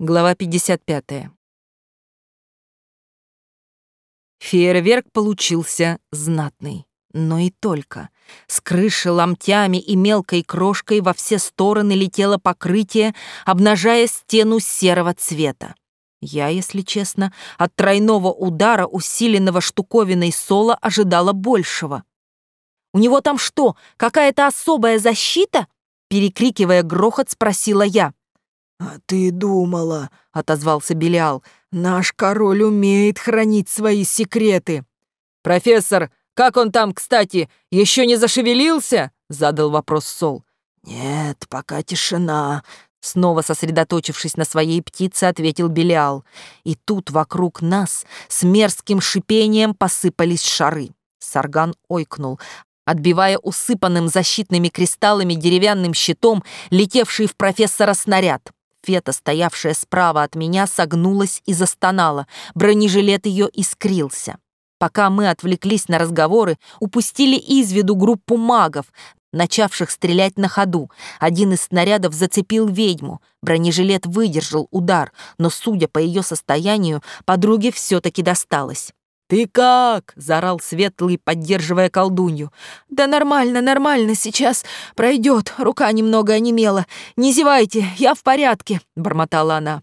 Глава 55. Фейерверк получился знатный, но и только. С крыши ломтями и мелкой крошкой во все стороны летело покрытие, обнажая стену серого цвета. Я, если честно, от тройного удара, усиленного штуковиной соло, ожидала большего. «У него там что, какая-то особая защита?» Перекрикивая грохот, спросила я. «А ты думала», — отозвался Белиал, — «наш король умеет хранить свои секреты». «Профессор, как он там, кстати, еще не зашевелился?» — задал вопрос Сол. «Нет, пока тишина», — снова сосредоточившись на своей птице, ответил Белиал. И тут вокруг нас с мерзким шипением посыпались шары. Сарган ойкнул, отбивая усыпанным защитными кристаллами деревянным щитом летевший в профессора снаряд. Фета, стоявшая справа от меня, согнулась и застонала. Бронежилет ее искрился. Пока мы отвлеклись на разговоры, упустили из виду группу магов, начавших стрелять на ходу. Один из снарядов зацепил ведьму. Бронежилет выдержал удар, но, судя по ее состоянию, подруге все-таки досталось. «Ты как?» — заорал Светлый, поддерживая колдунью. «Да нормально, нормально, сейчас пройдет. Рука немного онемела. Не зевайте, я в порядке», — бормотала она.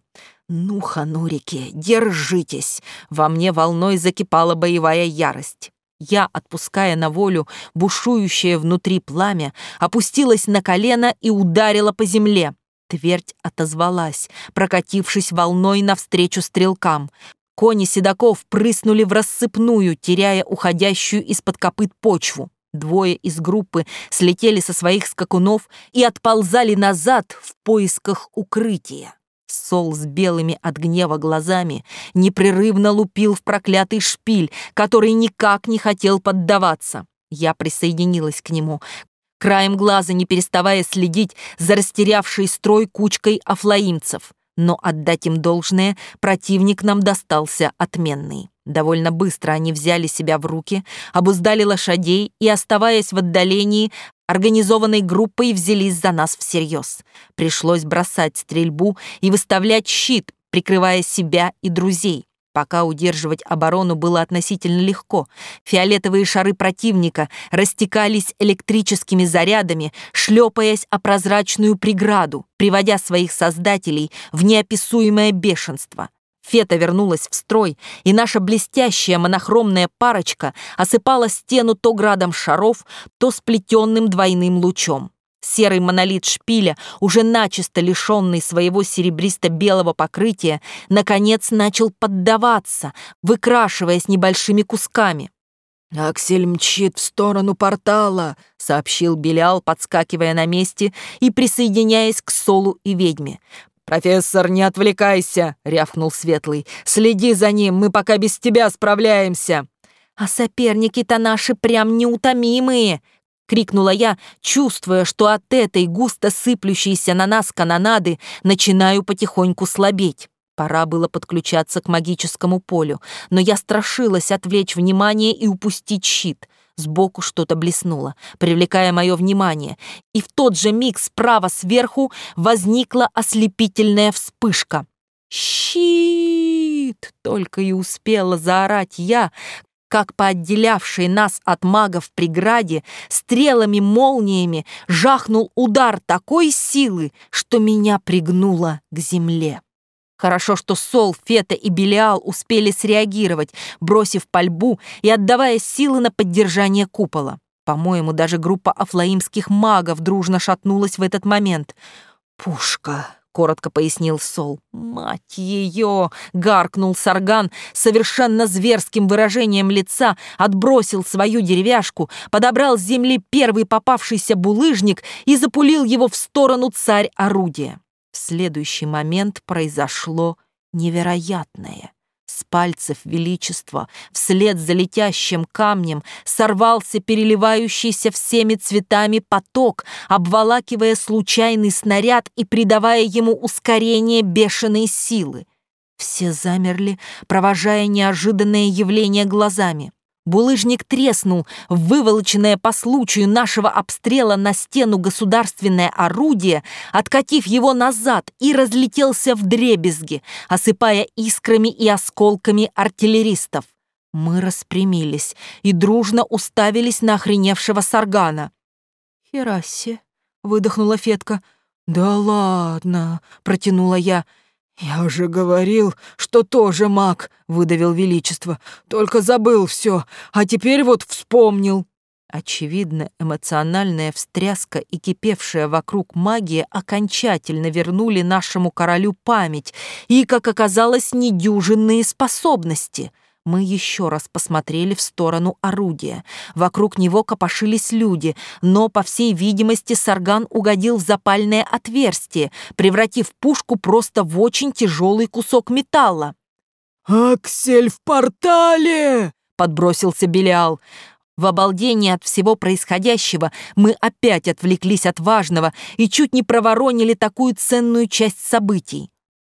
«Ну, ханурики, держитесь!» Во мне волной закипала боевая ярость. Я, отпуская на волю бушующее внутри пламя, опустилась на колено и ударила по земле. Твердь отозвалась, прокатившись волной навстречу стрелкам. Кони седаков прыснули в рассыпную, теряя уходящую из-под копыт почву. Двое из группы слетели со своих скакунов и отползали назад в поисках укрытия. Сол с белыми от гнева глазами непрерывно лупил в проклятый шпиль, который никак не хотел поддаваться. Я присоединилась к нему, краем глаза не переставая следить за растерявшей строй кучкой афлаимцев но отдать им должное, противник нам достался отменный. Довольно быстро они взяли себя в руки, обуздали лошадей и, оставаясь в отдалении, организованной группой взялись за нас всерьез. Пришлось бросать стрельбу и выставлять щит, прикрывая себя и друзей. Пока удерживать оборону было относительно легко. Фиолетовые шары противника растекались электрическими зарядами, шлепаясь о прозрачную преграду, приводя своих создателей в неописуемое бешенство. Фета вернулась в строй, и наша блестящая монохромная парочка осыпала стену то градом шаров, то сплетенным двойным лучом. Серый монолит шпиля, уже начисто лишенный своего серебристо-белого покрытия, наконец начал поддаваться, выкрашиваясь небольшими кусками. «Аксель мчит в сторону портала», — сообщил Белял, подскакивая на месте и присоединяясь к Солу и ведьме. «Профессор, не отвлекайся!» — рявкнул Светлый. «Следи за ним, мы пока без тебя справляемся!» «А соперники-то наши прям неутомимые!» — крикнула я, чувствуя, что от этой густо сыплющейся на нас канонады начинаю потихоньку слабеть. Пора было подключаться к магическому полю, но я страшилась отвлечь внимание и упустить щит. Сбоку что-то блеснуло, привлекая мое внимание, и в тот же миг справа сверху возникла ослепительная вспышка. «Щит!» — только и успела заорать я, как по отделявшей нас от магов преграде стрелами-молниями жахнул удар такой силы, что меня пригнуло к земле. Хорошо, что Сол, Фета и Белиал успели среагировать, бросив пальбу и отдавая силы на поддержание купола. По-моему, даже группа афлаимских магов дружно шатнулась в этот момент. «Пушка!» Коротко пояснил Сол. «Мать ее!» — гаркнул Сарган совершенно зверским выражением лица, отбросил свою деревяшку, подобрал с земли первый попавшийся булыжник и запулил его в сторону царь орудия. В следующий момент произошло невероятное. С пальцев величества вслед за летящим камнем сорвался переливающийся всеми цветами поток, обволакивая случайный снаряд и придавая ему ускорение бешеной силы. Все замерли, провожая неожиданное явление глазами. Булыжник треснул, выволоченное по случаю нашего обстрела на стену государственное орудие, откатив его назад и разлетелся в дребезги, осыпая искрами и осколками артиллеристов. Мы распрямились и дружно уставились на охреневшего Саргана. «Херасе!» — выдохнула Фетка. «Да ладно!» — протянула я. «Я же говорил, что тоже маг», — выдавил Величество. «Только забыл все, а теперь вот вспомнил». Очевидно, эмоциональная встряска и кипевшая вокруг магия окончательно вернули нашему королю память и, как оказалось, недюжинные способности — мы еще раз посмотрели в сторону орудия. Вокруг него копошились люди, но, по всей видимости, Сарган угодил в запальное отверстие, превратив пушку просто в очень тяжелый кусок металла. «Аксель в портале!» — подбросился Белиал. В обалдении от всего происходящего мы опять отвлеклись от важного и чуть не проворонили такую ценную часть событий.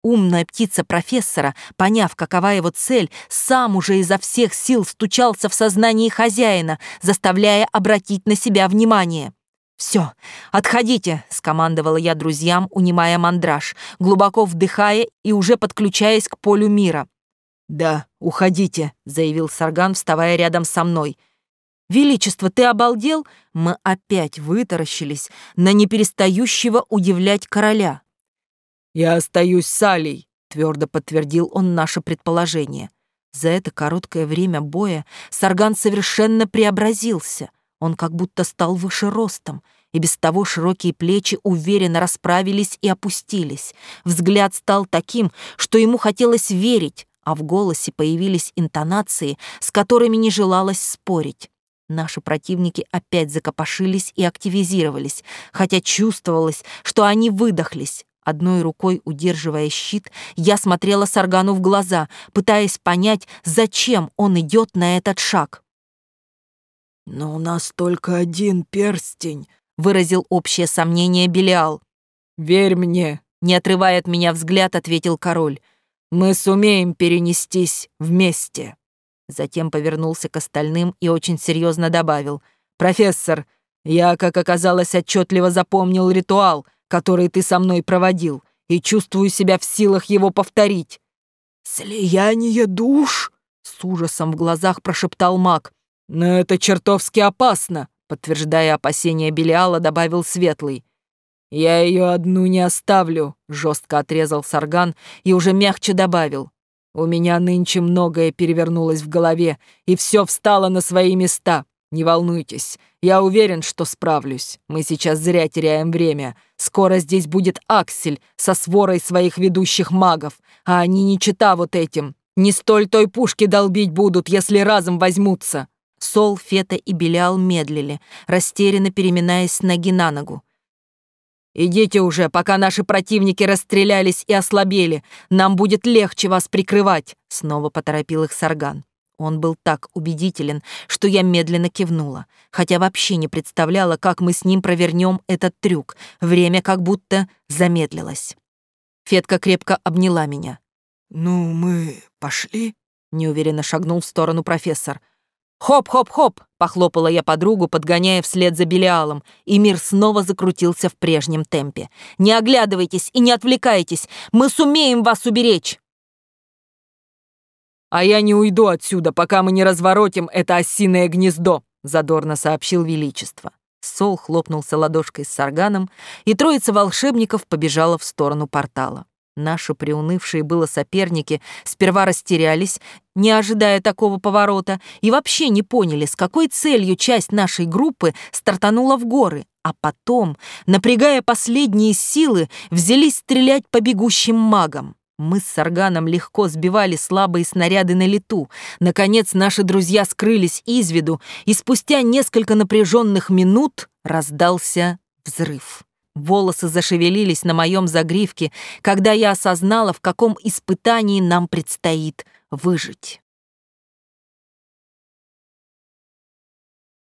Умная птица профессора, поняв, какова его цель, сам уже изо всех сил стучался в сознании хозяина, заставляя обратить на себя внимание. «Все, отходите!» — скомандовала я друзьям, унимая мандраж, глубоко вдыхая и уже подключаясь к полю мира. «Да, уходите», — заявил Сарган, вставая рядом со мной. «Величество, ты обалдел?» Мы опять вытаращились на неперестающего удивлять короля. «Я остаюсь с Алей», — твердо подтвердил он наше предположение. За это короткое время боя Сарган совершенно преобразился. Он как будто стал выше ростом, и без того широкие плечи уверенно расправились и опустились. Взгляд стал таким, что ему хотелось верить, а в голосе появились интонации, с которыми не желалось спорить. Наши противники опять закопошились и активизировались, хотя чувствовалось, что они выдохлись, Одной рукой удерживая щит, я смотрела Саргану в глаза, пытаясь понять, зачем он идет на этот шаг. «Но у нас только один перстень», — выразил общее сомнение Белиал. «Верь мне», — не отрывая от меня взгляд, ответил король. «Мы сумеем перенестись вместе». Затем повернулся к остальным и очень серьезно добавил. «Профессор, я, как оказалось, отчетливо запомнил ритуал — который ты со мной проводил, и чувствую себя в силах его повторить». «Слияние душ?» — с ужасом в глазах прошептал маг. «Но это чертовски опасно», — подтверждая опасения Белиала, добавил Светлый. «Я ее одну не оставлю», — жестко отрезал Сарган и уже мягче добавил. «У меня нынче многое перевернулось в голове, и все встало на свои места. Не волнуйтесь, я уверен, что справлюсь. Мы сейчас зря теряем время. Скоро здесь будет Аксель со сворой своих ведущих магов, а они не чита вот этим. Не столь той пушки долбить будут, если разом возьмутся». Сол, Фета и Белял медлили, растерянно переминаясь с ноги на ногу. «Идите уже, пока наши противники расстрелялись и ослабели. Нам будет легче вас прикрывать», — снова поторопил их Сарган. Он был так убедителен, что я медленно кивнула, хотя вообще не представляла, как мы с ним провернем этот трюк. Время как будто замедлилось. Фетка крепко обняла меня. «Ну, мы пошли?» — неуверенно шагнул в сторону профессор. «Хоп-хоп-хоп!» — похлопала я подругу, подгоняя вслед за Белиалом, и мир снова закрутился в прежнем темпе. «Не оглядывайтесь и не отвлекайтесь! Мы сумеем вас уберечь!» «А я не уйду отсюда, пока мы не разворотим это осиное гнездо», задорно сообщил Величество. Сол хлопнулся ладошкой с сарганом, и троица волшебников побежала в сторону портала. Наши приунывшие было соперники сперва растерялись, не ожидая такого поворота, и вообще не поняли, с какой целью часть нашей группы стартанула в горы, а потом, напрягая последние силы, взялись стрелять по бегущим магам. Мы с Сарганом легко сбивали слабые снаряды на лету. Наконец наши друзья скрылись из виду, и спустя несколько напряженных минут раздался взрыв. Волосы зашевелились на моем загривке, когда я осознала, в каком испытании нам предстоит выжить.